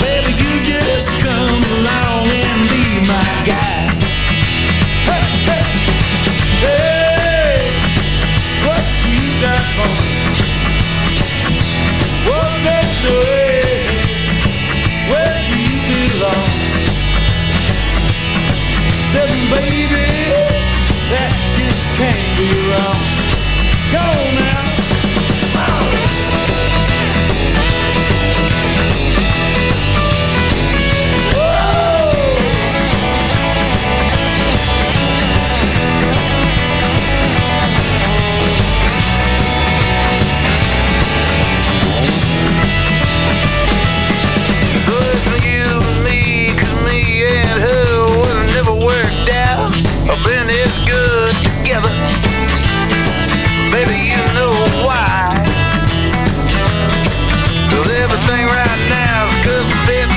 Baby, you just come along and be my guy. Hey, what you got on? What that's the way where you belong then, baby, that just can't be wrong. Go now.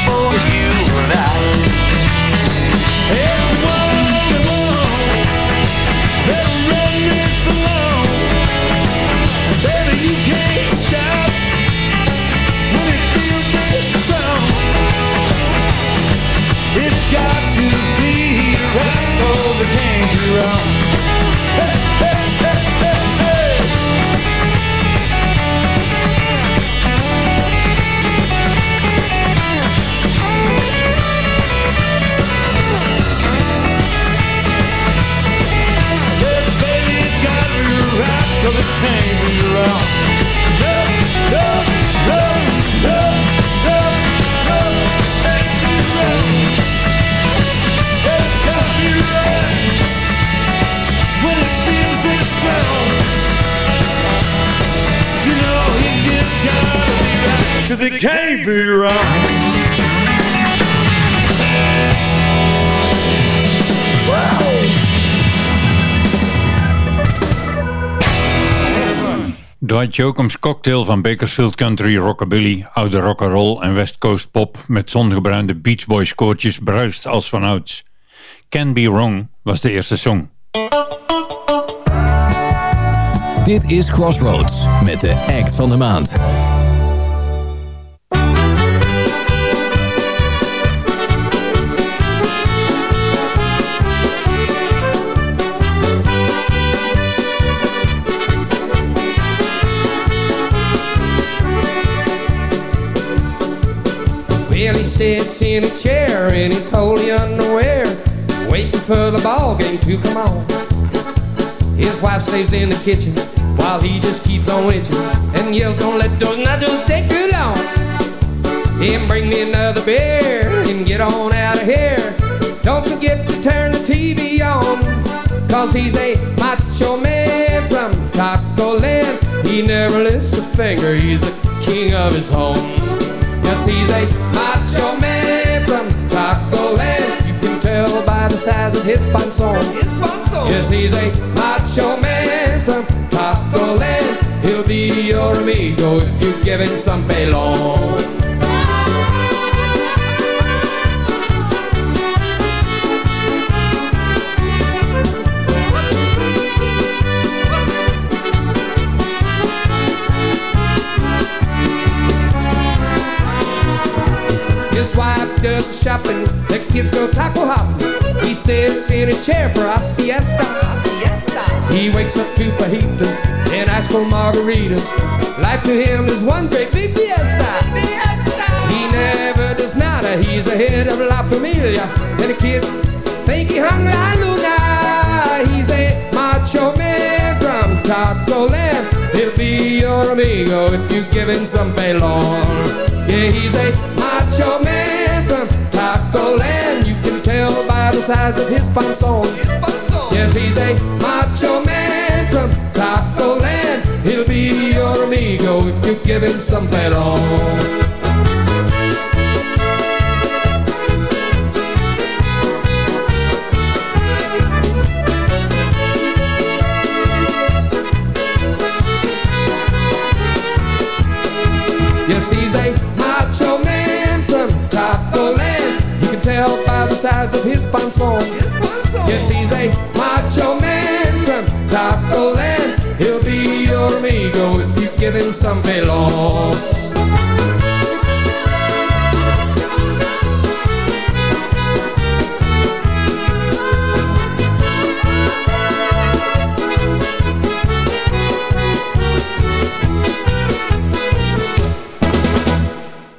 Got to be right or the can't stop when it fills the phone It's got to be wrong. 'Cause it can't be wrong. Dwight Yoakam's cocktail van Bakersfield Country Rockabilly, oude rock'n'roll en West Coast pop met zongebruinde Beach Boys koortjes bruist als vanouds. Can Be Wrong was de eerste song. Dit is Crossroads met de act van de maand. He sits in his chair in his holy underwear, waiting for the ball game to come on. His wife stays in the kitchen while he just keeps on itching and yells, "Don't let those nachos take too long." And bring me another beer and get on out of here. Don't forget to turn the TV on, cause he's a macho man from Taco Land. He never lifts a finger, he's the king of his home. Yes, he's a macho man from Taco Land. You can tell by the size of his panzon. Yes, he's a macho man from Taco Land. He'll be your amigo if you give him some pelon. For margaritas. Life to him is one great big fiesta. He never does nada, he's the head of La Familia. And the kids think he hung La Luna. He's a macho man from Taco Land. He'll be your amigo if you give him some pelon. Yeah, he's a macho man from Taco Land. You can tell by the size of his panzon. Yes, he's a macho man amigo if you give him some pelon. Yes, he's a macho man from Taco Land. You can tell by the size of his panzon. Yes, he's a him some pelon.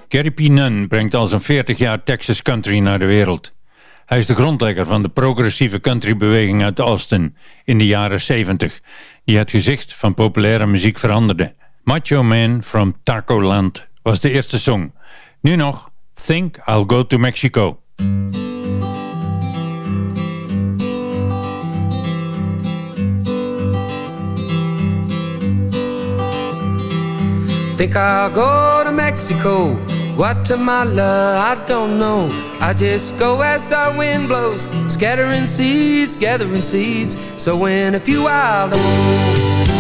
Gary P. Nunn brengt al zijn 40 jaar Texas country naar de wereld. Hij is de grondlegger van de progressieve countrybeweging uit Austin in de jaren 70, die het gezicht van populaire muziek veranderde. Macho Man from Taco Land was de eerste song. Nu nog Think I'll Go to Mexico. Think I'll go to Mexico, Guatemala, I don't know. I just go as the wind blows, scattering seeds, gathering seeds, sowing a few wild oats.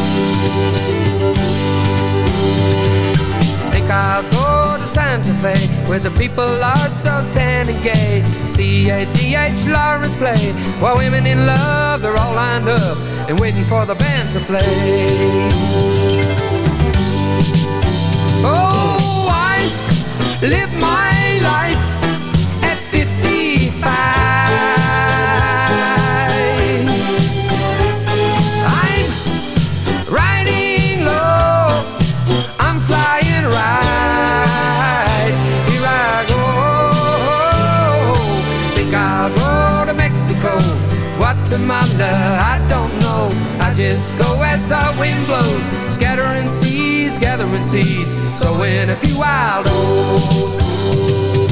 I'll go to Santa Fe, where the people are so tan and gay. C-A-D-H Lawrence play, while women in love, they're all lined up and waiting for the band to play. Oh, I live my life at 55. I don't know. I just go as the wind blows, scattering seeds, gathering seeds, sowing a few wild oats.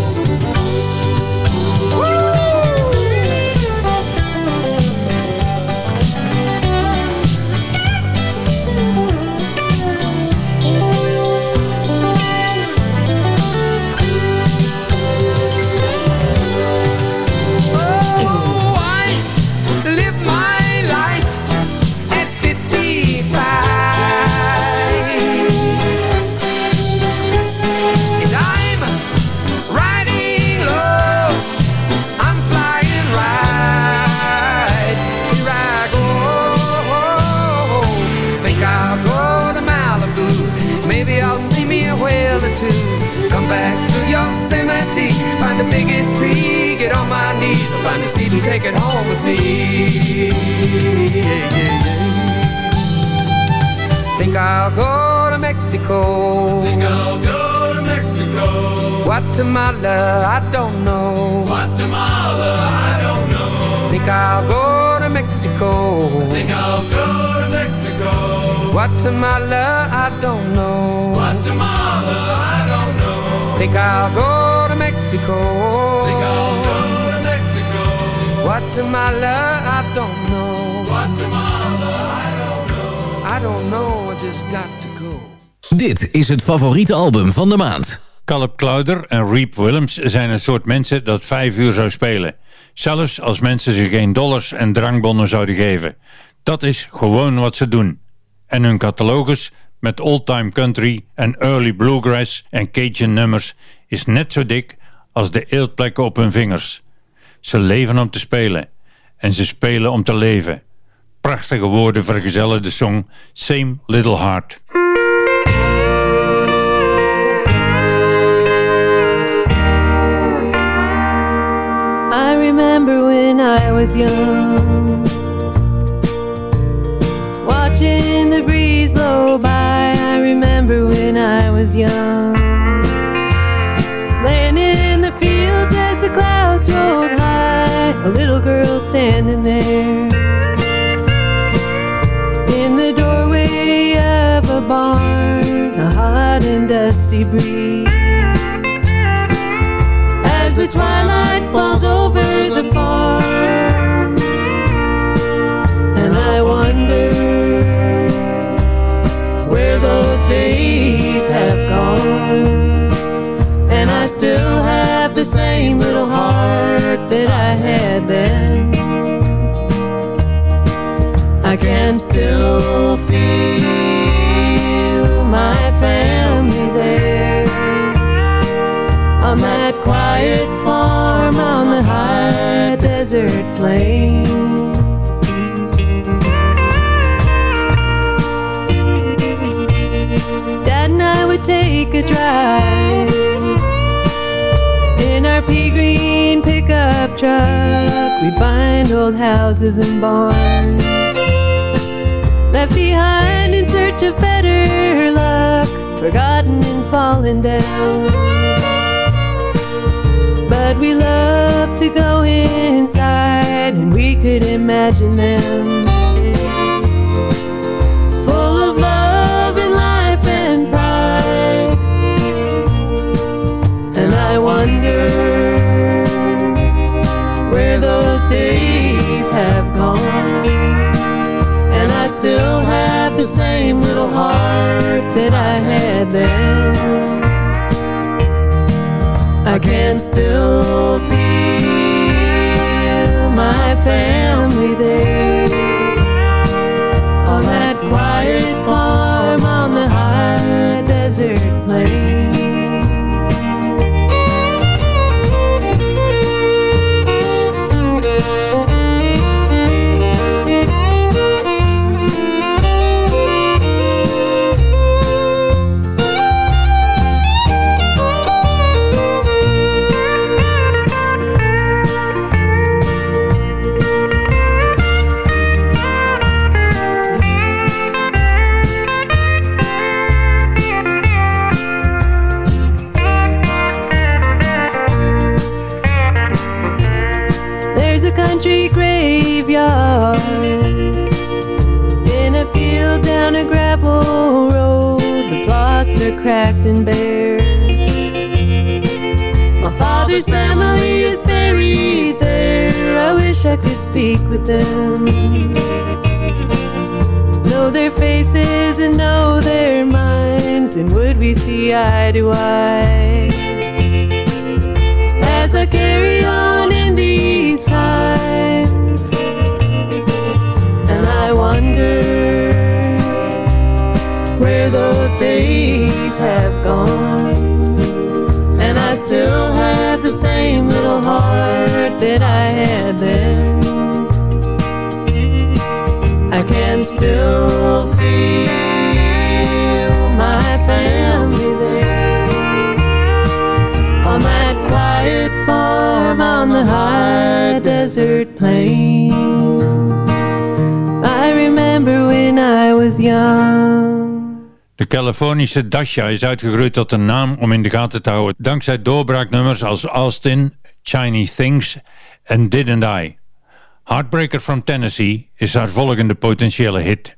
Find the biggest tree, get on my knees, I'll find a seed and take it home with me. Yeah, yeah, yeah. Think I'll go to Mexico. Think I'll go to Mexico. Guatemala, I don't know. Guatemala, I don't know. Think I'll go to Mexico. Think I'll go to Mexico. Guatemala, I don't know. Guatemala, I don't know. Think I'll go Mexico. Think I'll go to Mexico. Guatemala, I don't know. Guatemala, I don't know. I don't know, I just got to go. Dit is het favoriete album van de maand. Caleb Clouder en Reep Willems zijn een soort mensen dat vijf uur zou spelen. Zelfs als mensen ze geen dollars en drankbonnen zouden geven. Dat is gewoon wat ze doen. En hun catalogus met old-time country en early bluegrass en Cajun nummers is net zo dik als de eeltplekken op hun vingers. Ze leven om te spelen. En ze spelen om te leven. Prachtige woorden vergezellen de song Same Little Heart. I remember when I was young, watching the breeze blow by. I remember when I was young, A little girl standing there in the doorway of a barn, a hot and dusty breeze. As the twilight falls over the farm, then. I can still feel my family there on that quiet farm on the high desert plain. Dad and I would take a drive pickup truck. We'd find old houses and barns left behind in search of better luck, forgotten and fallen down. But we loved to go inside and we could imagine them had then. I can still feel my family there Californische Dasha is uitgegroeid tot een naam om in de gaten te houden. Dankzij doorbraaknummers als Austin, Chinese Things en Didn't I. Heartbreaker from Tennessee is haar volgende potentiële hit.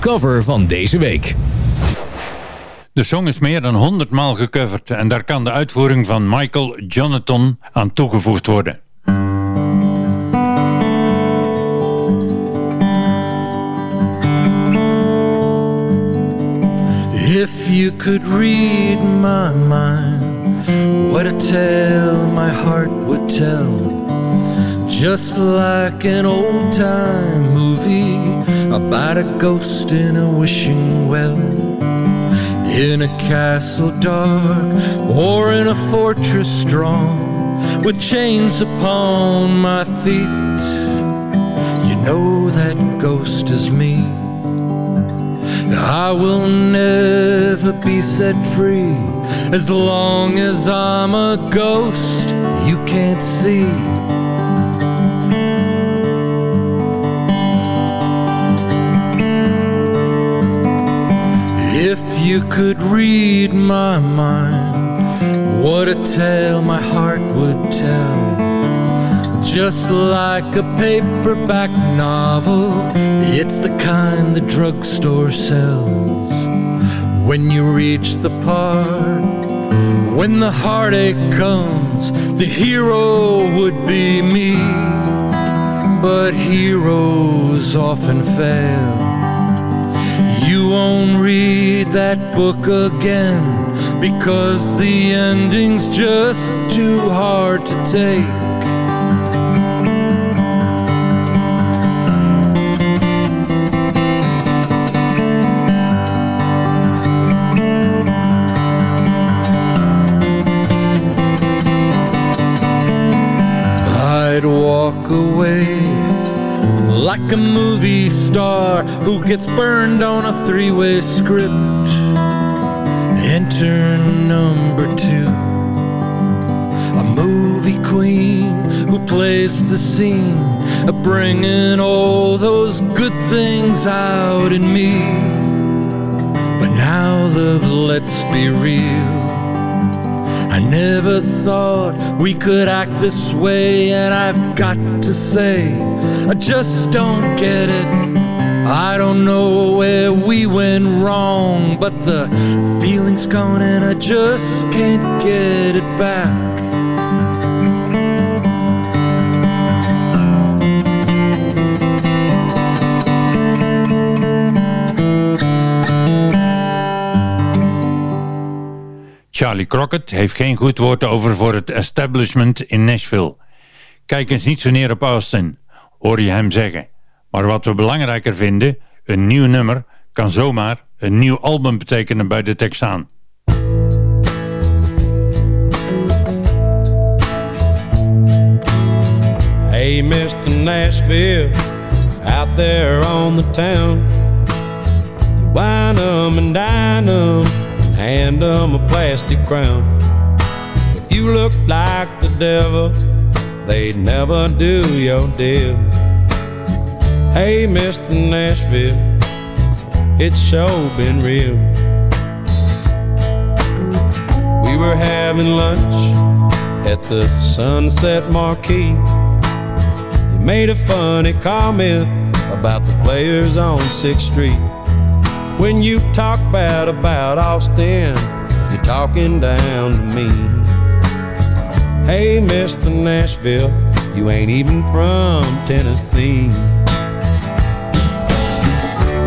Cover van deze week. De song is meer dan 100 maal gecoverd en daar kan de uitvoering van Michael Jonathan aan toegevoegd worden. If you could read my mind, what a tale my heart would tell. Just like an old time movie about a ghost in a wishing well. In a castle dark or in a fortress strong, with chains upon my feet. You know that ghost is me. I will never be set free as long as I'm a ghost you can't see. You could read my mind, what a tale my heart would tell. Just like a paperback novel, it's the kind the drugstore sells. When you reach the part, when the heartache comes, the hero would be me. But heroes often fail. Won't read that book again because the ending's just too hard to take. Like a movie star who gets burned on a three way script. Enter number two, a movie queen who plays the scene of bringing all those good things out in me. But now, love, let's be real. I never thought we could act this way, and I've got to say, I just don't get it. I don't know where we went wrong, but the feeling's gone and I just can't get it back. Charlie Crockett heeft geen goed woord over voor het establishment in Nashville. Kijk eens niet zo neer op Austin, hoor je hem zeggen. Maar wat we belangrijker vinden, een nieuw nummer kan zomaar een nieuw album betekenen bij de Texaan. Hey, Mr. Nashville, out there on the town. You wine 'em and dine 'em, hand 'em a plastic crown. If you look like the devil, they'd never do your deal. Hey, Mr. Nashville, it's sure been real. We were having lunch at the Sunset Marquis. You made a funny comment about the players on 6th Street. When you talk bad about Austin, you're talking down to me. Hey, Mr. Nashville, you ain't even from Tennessee.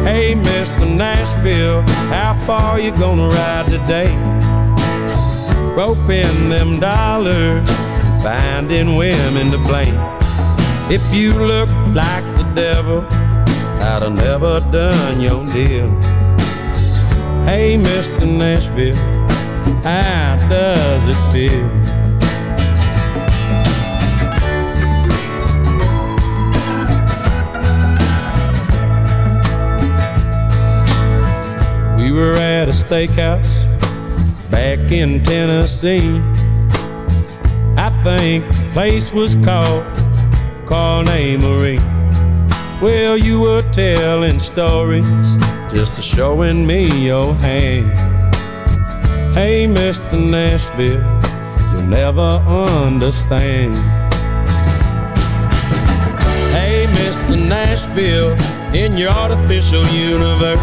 Hey, Mr. Nashville, how far you gonna ride today? Roping them dollars, finding women to blame. If you look like the devil, I'd have never done your deal. Hey, Mr. Nashville, how does it feel? We were at a steakhouse back in Tennessee. I think the place was called Carne Marie. Well, you were telling stories just to showing me your hand. Hey, Mr. Nashville, you'll never understand. Hey, Mr. Nashville, in your artificial universe,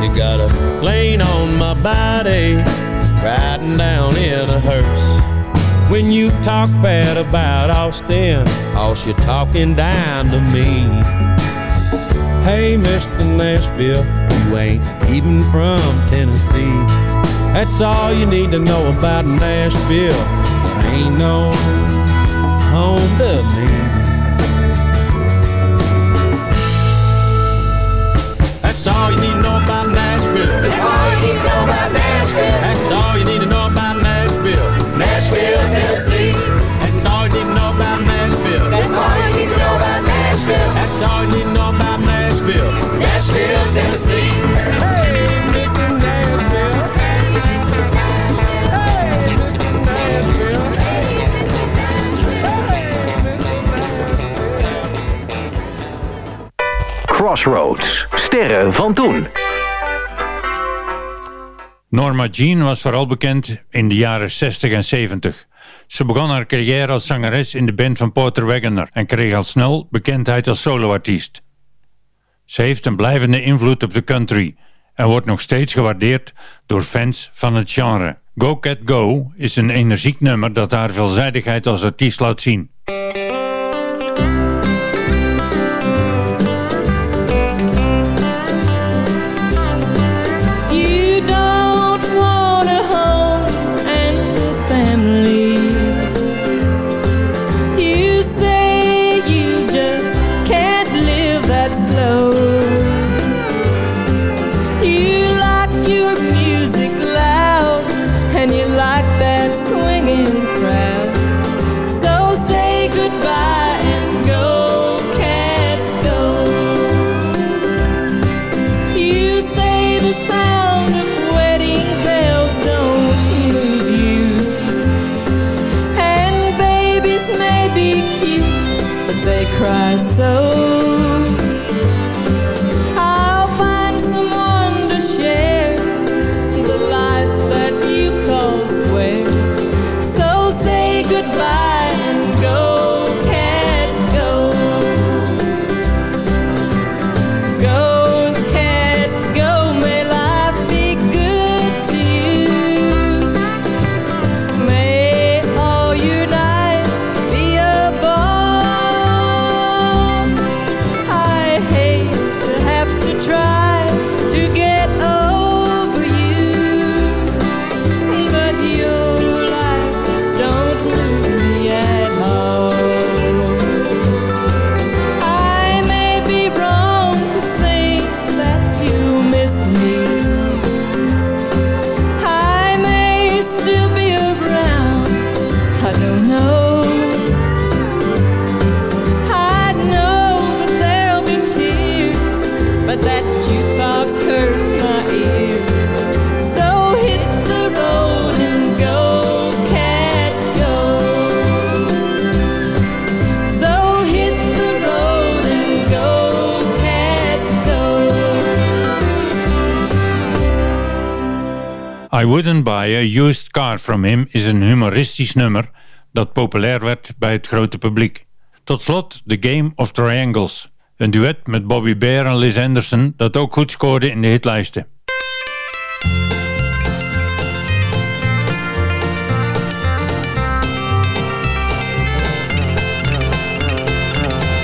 you got a plane on my body, riding down in a hearse. When you talk bad about Austin, all you talking down to me. Hey, Mr. Nashville, you ain't even from Tennessee. That's all you need to know about Nashville. It ain't no home to me. That's all you need to know about Nashville. That's all you need to know about Nashville. That's all you need to know about Nashville. Nashville, Tennessee. That's all you need to know about Nashville. That's all you need to know about Nashville. That's all you need to know about Crossroads. Sterren van toen. Norma Jean was vooral bekend in de jaren 60 en 70. Ze begon haar carrière als zangeres in de band van Porter Wagoner en kreeg al snel bekendheid als soloartiest. Ze heeft een blijvende invloed op de country en wordt nog steeds gewaardeerd door fans van het genre. Go Cat Go is een energiek nummer dat haar veelzijdigheid als artiest laat zien. A Used Car From Him is een humoristisch nummer dat populair werd bij het grote publiek. Tot slot The Game of Triangles, een duet met Bobby Bear en Liz Anderson dat ook goed scoorde in de hitlijsten.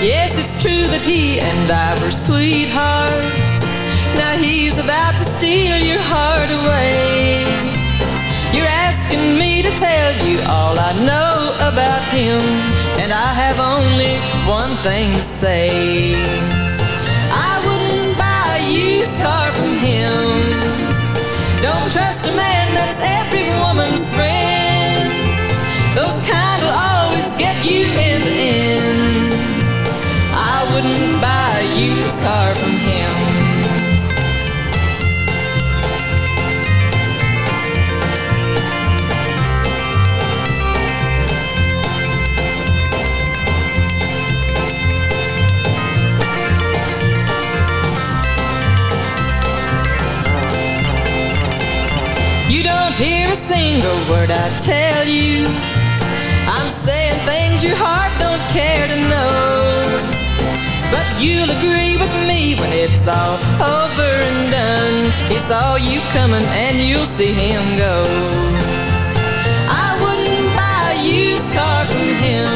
Yes, it's true that he and I were sweethearts. Now he's about to steal your heart away. Asking me to tell you all I know about him, and I have only one thing to say. I wouldn't buy a used car from him. Don't trust a man that's every woman's friend. Those kind will always get you in the end. I wouldn't buy a used car from single word I tell you. I'm saying things your heart don't care to know. But you'll agree with me when it's all over and done. He saw you coming and you'll see him go. I wouldn't buy a used car from him.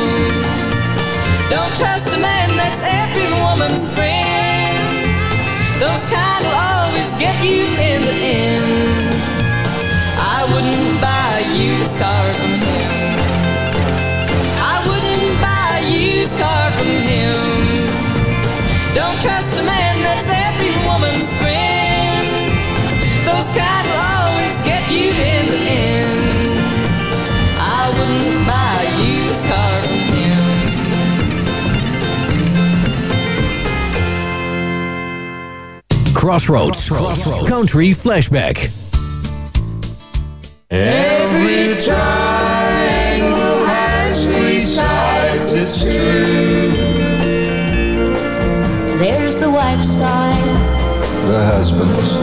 Don't trust a man that's every woman's friend. Those used car from him. I wouldn't buy a used car from him. Don't trust a man that's every woman's friend. Those kind will always get you in the end. I wouldn't buy a used car from him. Crossroads. Country Flashback. Triangle has three sides, it's true. There's the wife's side. The husband's.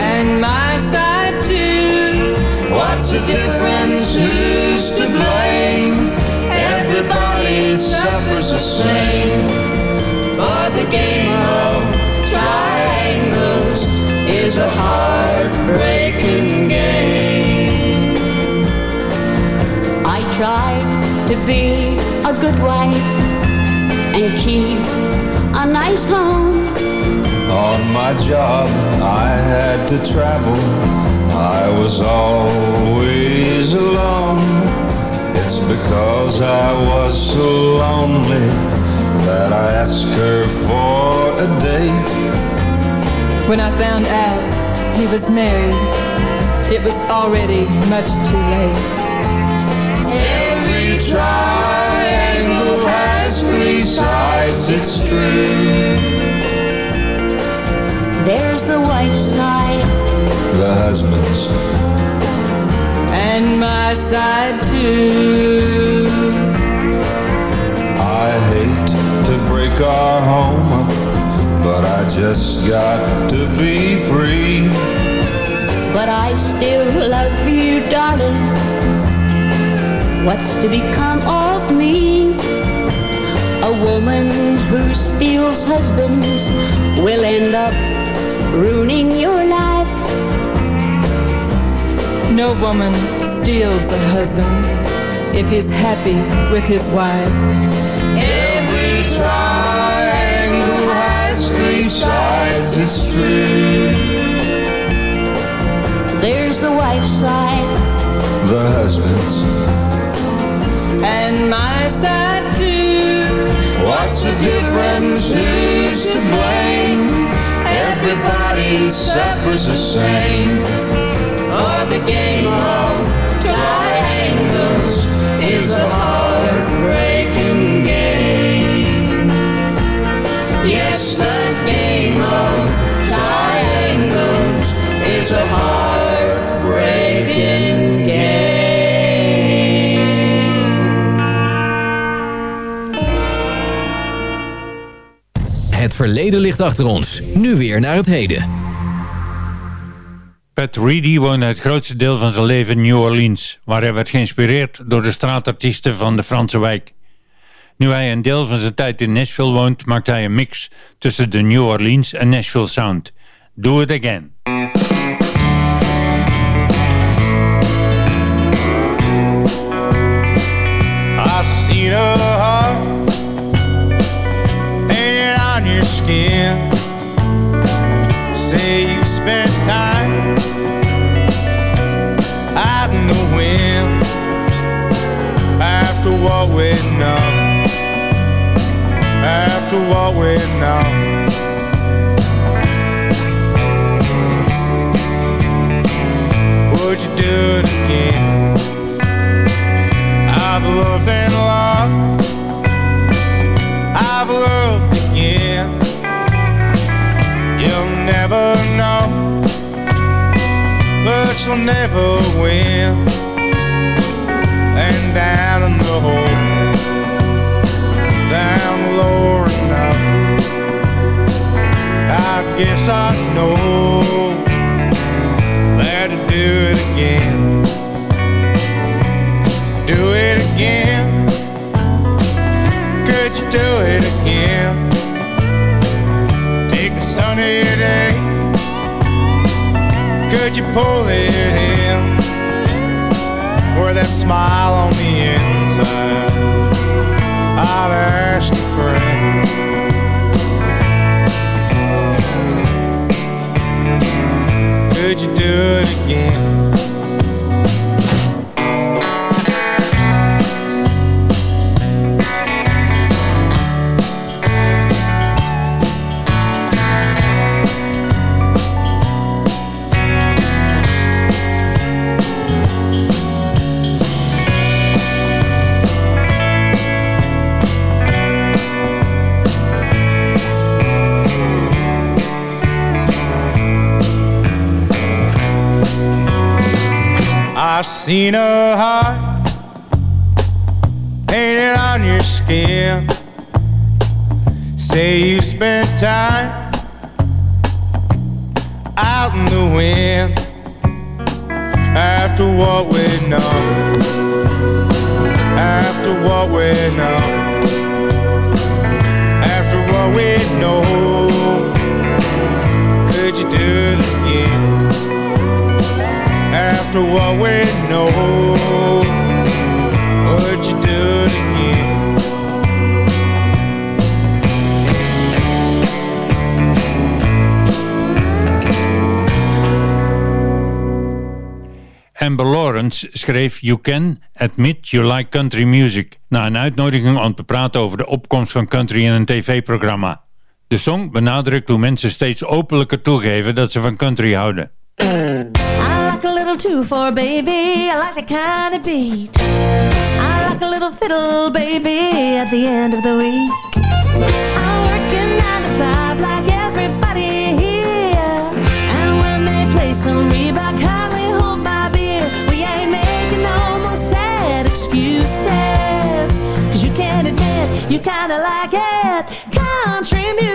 And my side too. What's the difference? Who's to blame? Everybody suffers the same. For the game of triangles is a heartbreaking to be a good wife and keep a nice home. On my job, I had to travel. I was always alone. It's because I was so lonely that I asked her for a date. When I found out he was married, it was already much too late. Triangle has three sides, it's true. There's the wife's side. The husband's. And my side too. I hate to break our home but I just got to be free. But I still love you, darling. What's to become of me? A woman who steals husbands will end up ruining your life. No woman steals a husband if he's happy with his wife. Every triangle has three sides, it's true. There's the wife's side. The husband's. And my side too. What's the difference? Who's to blame? Everybody suffers the same. For the game verleden ligt achter ons. Nu weer naar het heden. Pat Reedy woonde het grootste deel van zijn leven in New Orleans, waar hij werd geïnspireerd door de straatartiesten van de Franse wijk. Nu hij een deel van zijn tijd in Nashville woont, maakt hij een mix tussen de New Orleans en Nashville sound. Do it again. We know. After what we know. Would you do it again? I've loved and loved. I've loved again. You'll never know, but you'll never win. And down in the hole, down low enough. I guess I know that to do it seen a heart painted on your skin. Say you spent time out in the wind after what we know. After what we know. After what we know. Could you do it again? After what we know. Would you do it again? Amber Lawrence schreef You Can Admit You Like Country Music na een uitnodiging om te praten over de opkomst van country in een tv-programma. De song benadrukt hoe mensen steeds openlijker toegeven dat ze van country houden. I a little two for baby. I like the kind of beat. I like a little fiddle, baby, at the end of the week. I'm working nine to five like everybody here. And when they play some Reebok, hardly hold my beer. We ain't making no more sad excuses. Cause you can't admit you kinda like it. Country music.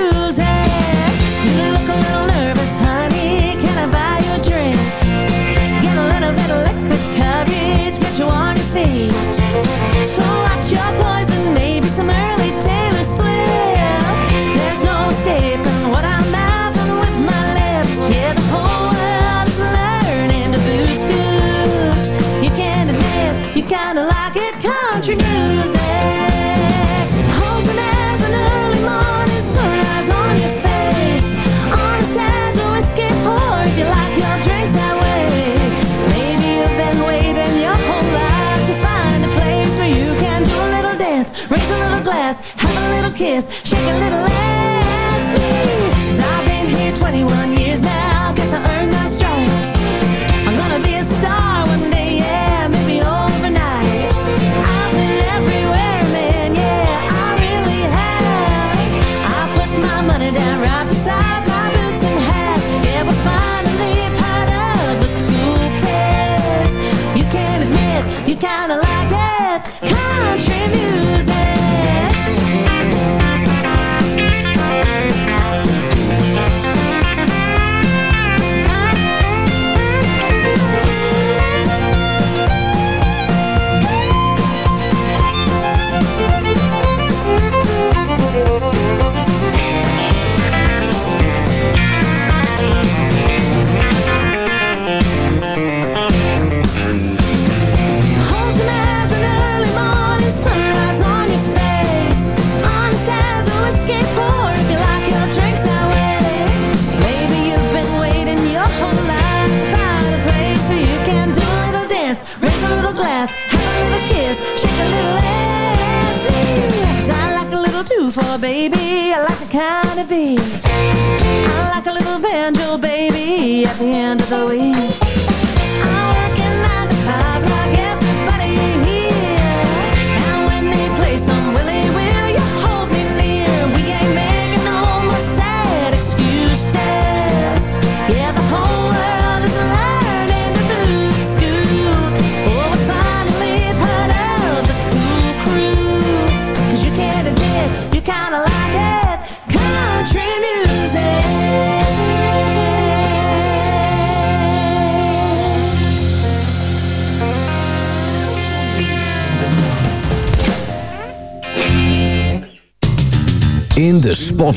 Kinda like it, country music. Wholesome as an early morning sunrise on your face. As a whiskey pour if you like your drinks that way. Maybe you've been waiting your whole life to find a place where you can do a little dance, raise a little glass, have a little kiss, shake a little ass.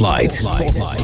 The Spotlight.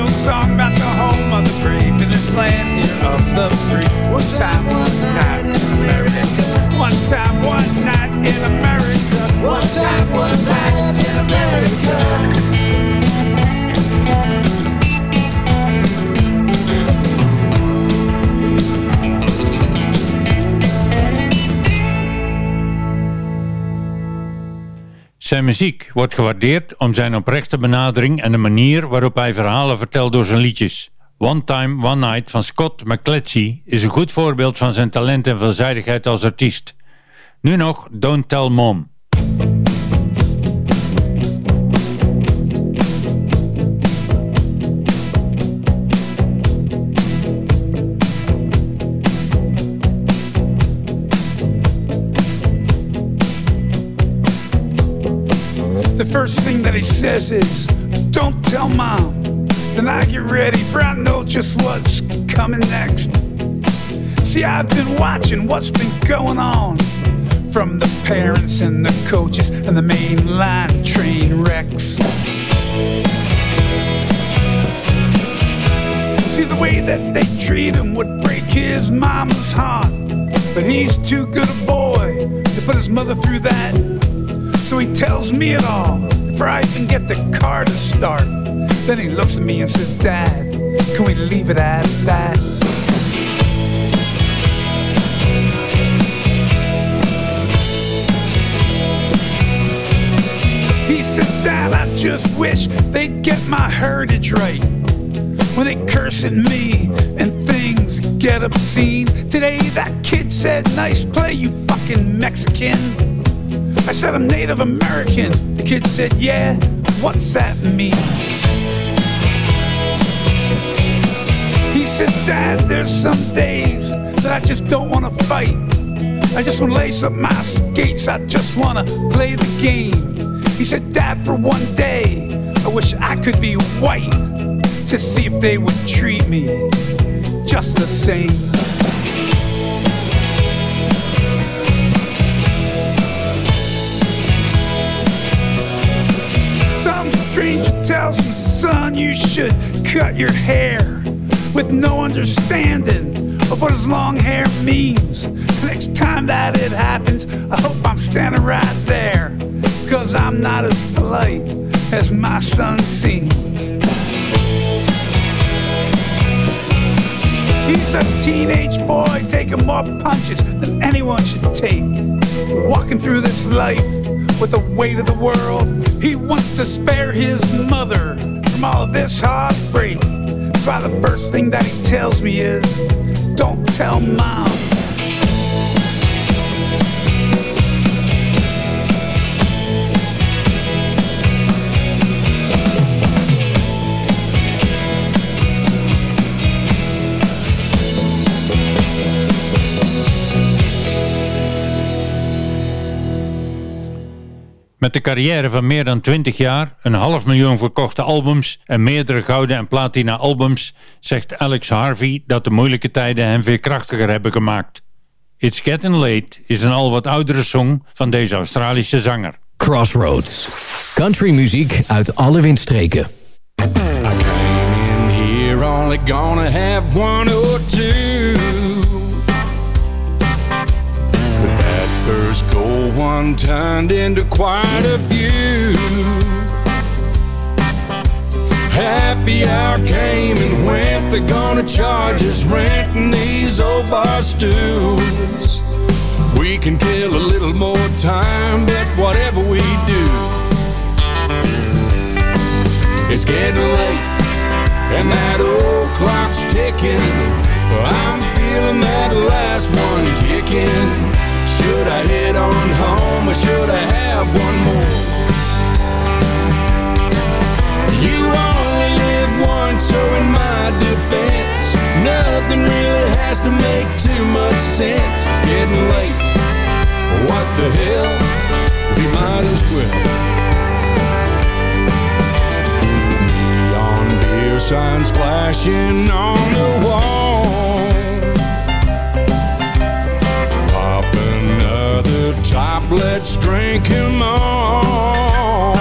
Your song about the home of the brave in this land here of the free. One time, one night in America. One time, one night in America. One time, one night in America. Zijn muziek wordt gewaardeerd om zijn oprechte benadering en de manier waarop hij verhalen vertelt door zijn liedjes. One Time, One Night van Scott McClatchy is een goed voorbeeld van zijn talent en veelzijdigheid als artiest. Nu nog Don't Tell Mom. First thing that he says is, Don't tell mom. Then I get ready, for I know just what's coming next. See, I've been watching what's been going on from the parents and the coaches and the mainline train wrecks. See, the way that they treat him would break his mama's heart. But he's too good a boy to put his mother through that. So he tells me it all before I even get the car to start. Then he looks at me and says, Dad, can we leave it at that? He says, Dad, I just wish they'd get my heritage right. When they cursing me and things get obscene. Today that kid said, nice play, you fucking Mexican. I said, I'm Native American. The kid said, yeah, what's that mean? He said, Dad, there's some days that I just don't want to fight. I just want to lace up my skates. I just want to play the game. He said, Dad, for one day, I wish I could be white to see if they would treat me just the same. Stranger tells me, son, you should cut your hair with no understanding of what his long hair means. Next time that it happens, I hope I'm standing right there, cause I'm not as polite as my son seems. He's a teenage boy taking more punches than anyone should take. Walking through this life with the weight of the world. He wants to spare his mother from all of this heartbreak. Why the first thing that he tells me is, don't tell mom. Met de carrière van meer dan 20 jaar, een half miljoen verkochte albums en meerdere gouden en platina albums, zegt Alex Harvey dat de moeilijke tijden hem veel krachtiger hebben gemaakt. It's Getting Late is een al wat oudere song van deze Australische zanger. Crossroads. Country muziek uit alle windstreken. Here only gonna have one or two. One turned into quite a few. Happy hour came and went. They're gonna charge us rent in these old bar stools. We can kill a little more time, but whatever we do, it's getting late and that old clock's ticking. I'm feeling that last one kicking. Should I head on home or should I have one more? You only live once, so in my defense, nothing really has to make too much sense. It's getting late. What the hell? We might as well. Neon beer signs flashing on the wall. top, let's drink him on.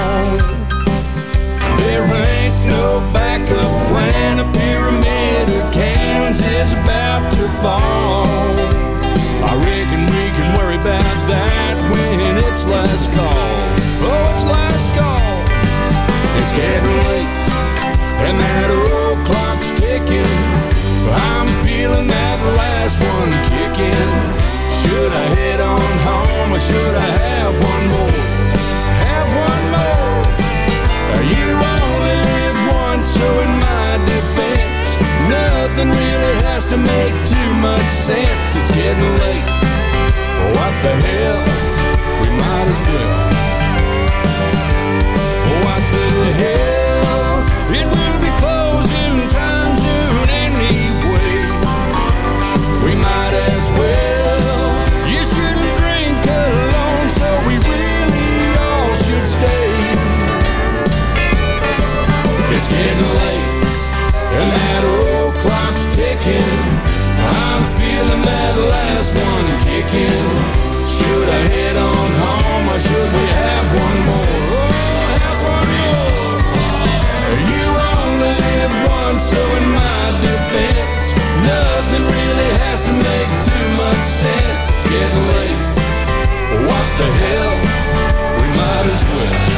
There ain't no backup plan, a pyramid of cannons is about to fall. I reckon we can worry about that when it's last call. Oh, it's last call. It's getting late, and that old clock's ticking. I'm feeling that last one kicking. Should I head on home or should I have one more? Have one more? You only live once, so in my defense, nothing really has to make too much sense. It's getting late. What the hell? We might as well. Clock's ticking. I'm feeling that last one kicking. Should I head on home, or should we have one more? Oh, have one more. You only live once, so in my defense, nothing really has to make too much sense. It's getting late. What the hell? We might as well.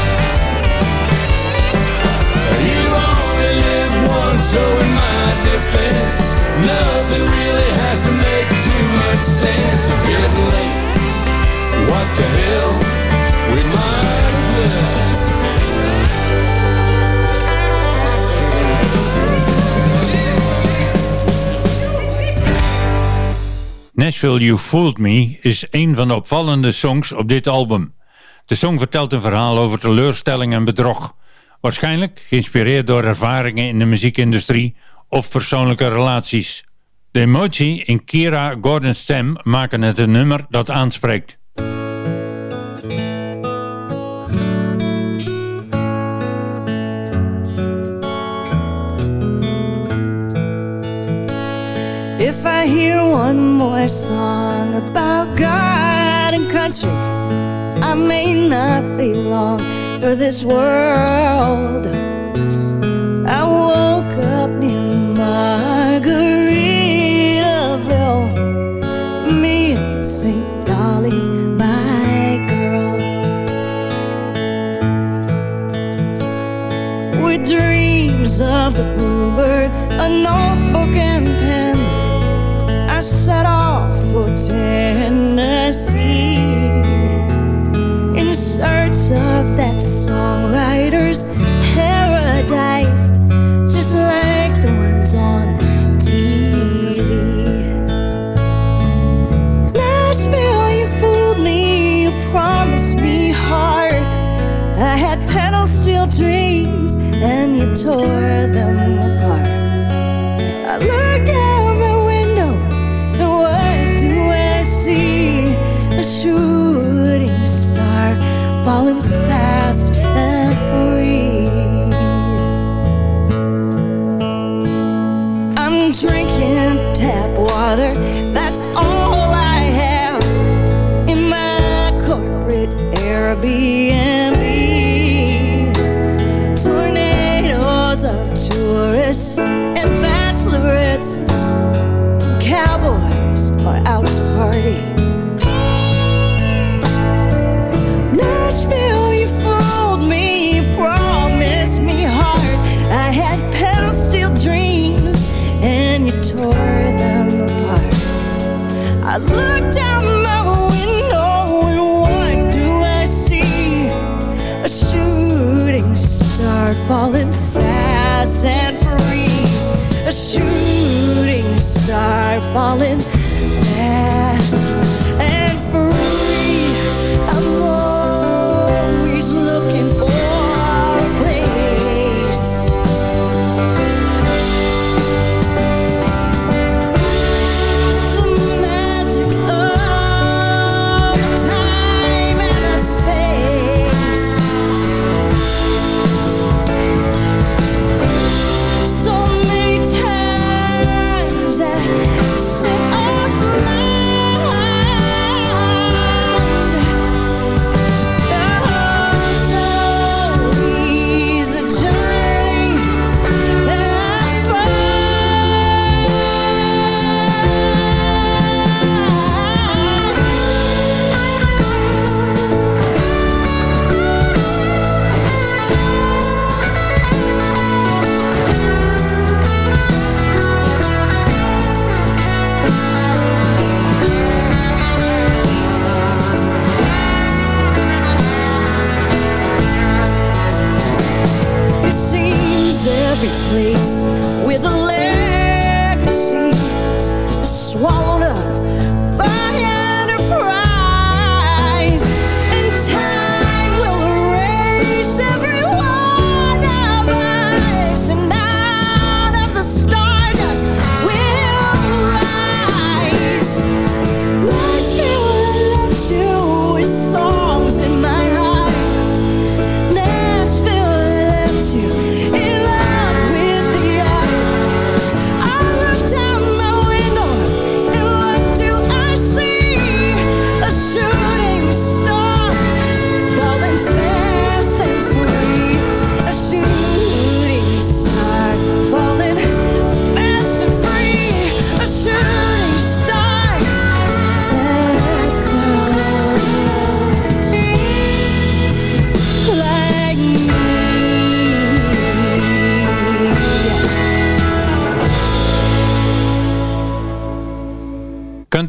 Nothing really has to make too much sense. It's getting late. What the hell? We might as. Nashville You Fooled Me is een van de opvallende songs op dit album. De song vertelt een verhaal over teleurstelling en bedrog. Waarschijnlijk geïnspireerd door ervaringen in de muziekindustrie of persoonlijke relaties. De emotie in Kira Gordon's stem maken het een nummer dat aanspreekt. If I hear one more song about God and country, I may not belong for this world. I woke up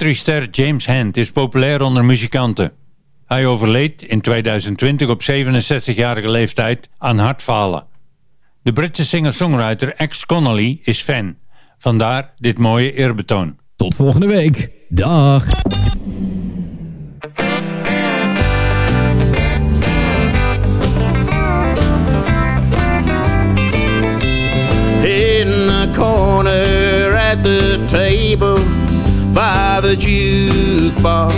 Countryster James Hand is populair onder muzikanten. Hij overleed in 2020 op 67-jarige leeftijd aan hartfalen. De Britse singer-songwriter Ex Connolly is fan. Vandaar dit mooie eerbetoon. Tot volgende week. Dag. in the corner at the table by the jukebox.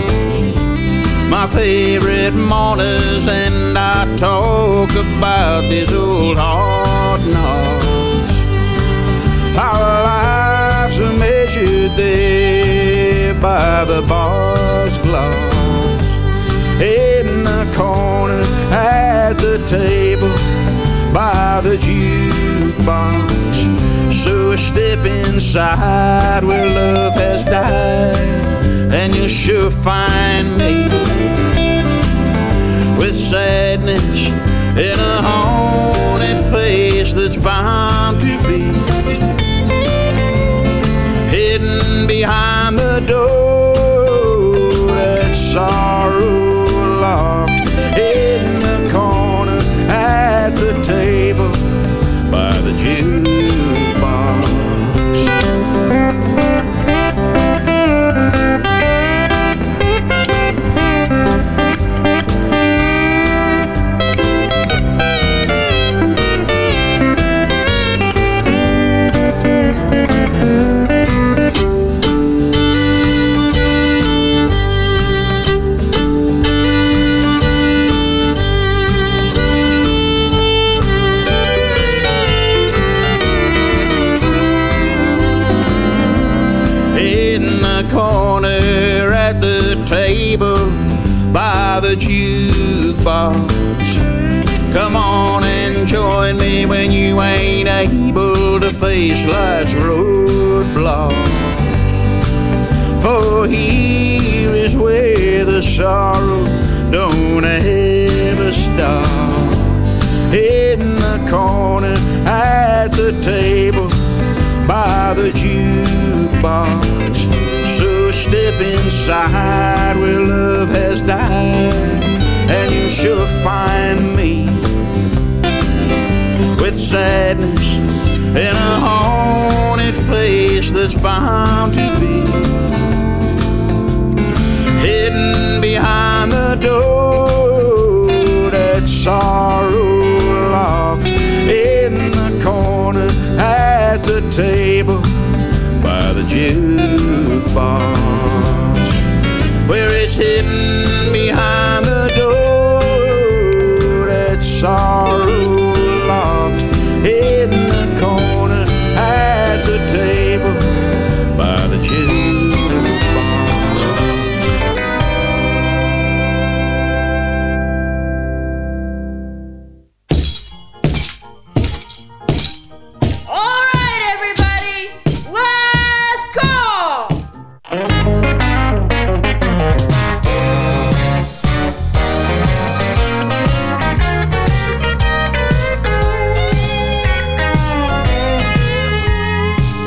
My favorite mourners and I talk about this old hard knocks. Our lives are measured there by the bar's glass. In the corner at the table by the jukebox. So step inside where love has died, and you'll sure find me with sadness in a haunted face that's bound to be hidden behind the door that sorrow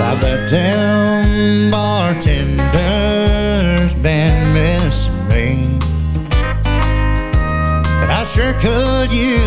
Like that damn bartender's been missing me. But I sure could use